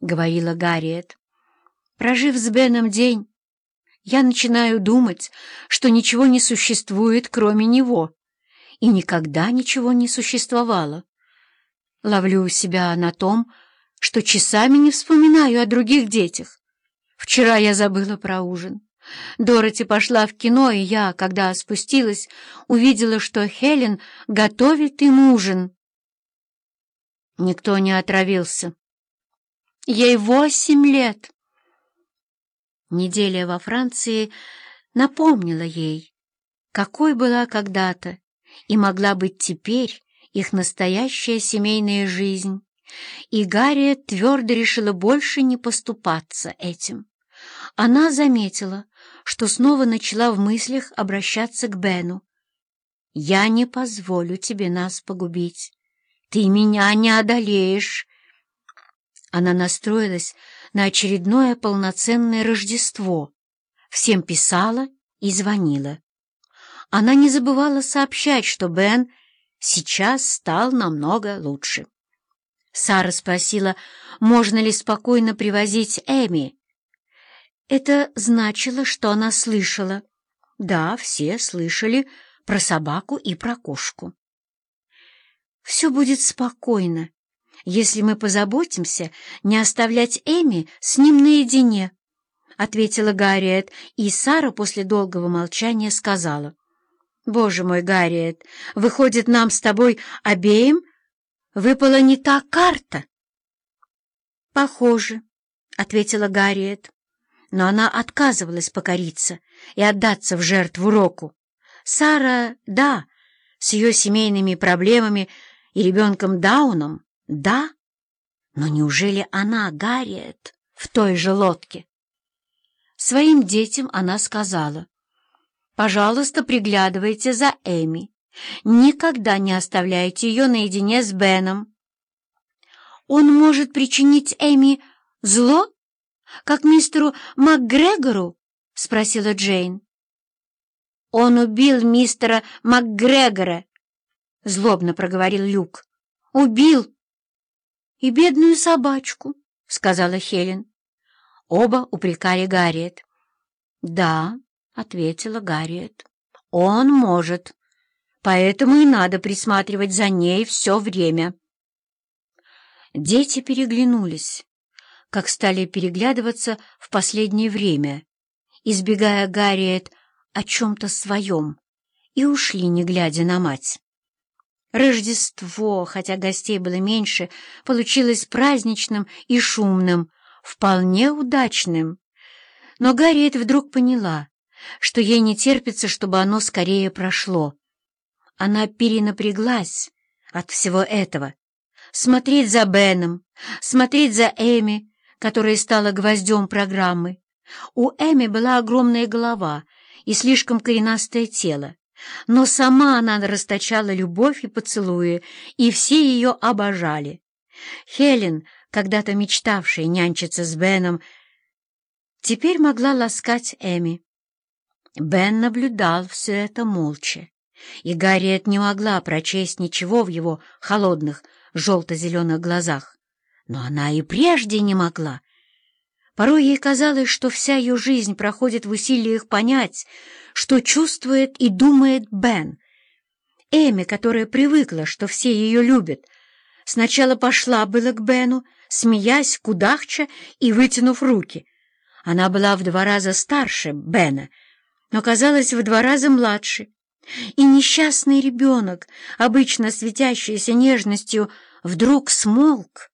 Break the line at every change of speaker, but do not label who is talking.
— говорила Гарриет. «Прожив с Беном день, я начинаю думать, что ничего не существует, кроме него, и никогда ничего не существовало. Ловлю себя на том, что часами не вспоминаю о других детях. Вчера я забыла про ужин. Дороти пошла в кино, и я, когда спустилась, увидела, что Хелен готовит им ужин. Никто не отравился. Ей восемь лет. Неделя во Франции напомнила ей, какой была когда-то и могла быть теперь их настоящая семейная жизнь, и Гарри твердо решила больше не поступаться этим. Она заметила, что снова начала в мыслях обращаться к Бену. «Я не позволю тебе нас погубить. Ты меня не одолеешь». Она настроилась на очередное полноценное Рождество. Всем писала и звонила. Она не забывала сообщать, что Бен сейчас стал намного лучше. Сара спросила, можно ли спокойно привозить Эми. Это значило, что она слышала. Да, все слышали про собаку и про кошку. «Все будет спокойно, если мы позаботимся не оставлять Эми с ним наедине», — ответила Гарриет, и Сара после долгого молчания сказала. «Боже мой, Гарриет, выходит, нам с тобой обеим выпала не та карта?» «Похоже», — ответила Гарриет, но она отказывалась покориться и отдаться в жертву Року. Сара, да, с ее семейными проблемами и ребенком Дауном, да, но неужели она, Гарриет, в той же лодке? Своим детям она сказала, «Пожалуйста, приглядывайте за Эми. Никогда не оставляйте ее наедине с Беном. Он может причинить Эми зло, как мистеру МакГрегору?» — спросила Джейн. «Он убил мистера МакГрегора», — злобно проговорил Люк. «Убил!» «И бедную собачку», — сказала Хелен. Оба упрекали Гарриет. «Да», — ответила Гарриет, — «он может, поэтому и надо присматривать за ней все время». Дети переглянулись, как стали переглядываться в последнее время, избегая Гарриет о чем-то своем, и ушли, не глядя на мать. Рождество, хотя гостей было меньше, получилось праздничным и шумным, вполне удачным. Но Гарриет вдруг поняла, что ей не терпится, чтобы оно скорее прошло. Она перенапряглась от всего этого. Смотреть за Беном, смотреть за Эми, которая стала гвоздем программы. У Эми была огромная голова и слишком коренастое тело. Но сама она расточала любовь и поцелуи, и все ее обожали. Хелен, когда-то мечтавшая нянчиться с Беном, теперь могла ласкать Эми. Бен наблюдал все это молча, и Гарриет не могла прочесть ничего в его холодных желто-зеленых глазах. Но она и прежде не могла. Порой ей казалось, что вся ее жизнь проходит в усилиях понять, что чувствует и думает Бен. Эми, которая привыкла, что все ее любят, сначала пошла было к Бену, смеясь, кудахча и вытянув руки. Она была в два раза старше Бена, но казалась в два раза младше. И несчастный ребенок, обычно светящийся нежностью, вдруг смолк